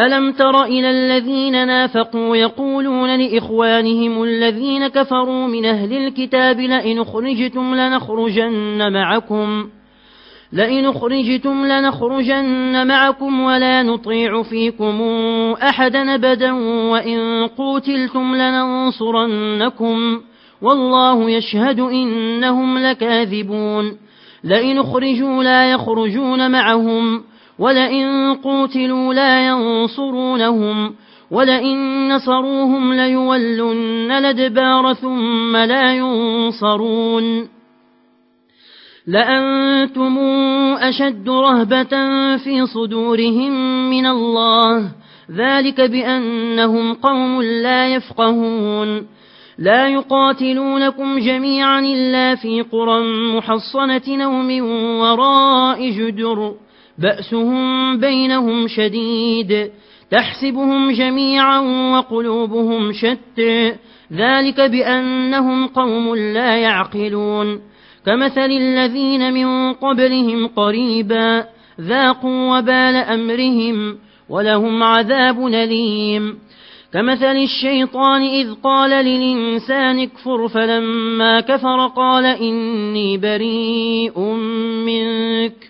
ألم تر إلى الذين نافقوا يقولون لإخوانهم الذين كفروا من أهل الكتاب لئن خرجتم لنخرجن معكم لئن خرجتم لنخرجن معكم ولا نطيع فيكم أحدا أبدا وإن قوتلتم لننصرنكم والله يشهد إنهم لكاذبون لئن خرجوا لا يخرجون معهم ولئن قوتلوا لا ينصرونهم ولئن نصروهم ليولن الادبار ثم لا ينصرون لأنتم أشد رهبة في صدورهم من الله ذلك بأنهم قوم لا يفقهون لا يقاتلونكم جميعا إلا في قرى محصنة نوم وراء جدر بأسهم بينهم شديد تحسبهم جميعا وقلوبهم شتى ذلك بأنهم قوم لا يعقلون. كمثل الذين من قبلهم قريبا ذاقوا وبال أمرهم ولهم عذاب نليم كمثل الشيطان إذ قال للإنسان اكفر فلما كفر قال إني بريء منك.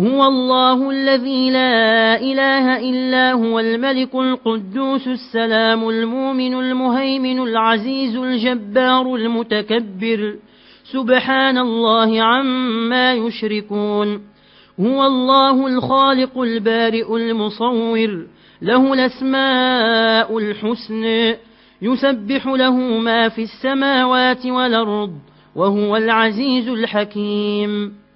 هو الله الذي لا إله إلا هو الملك القدوس السلام المؤمن المهيمن العزيز الجبار المتكبر. سبحان الله عما يشركون. هو الله الخالق البارئ المصور. له الأسماء الحسن. يسبح له ما في السماوات والأرض وهو العزيز الحكيم.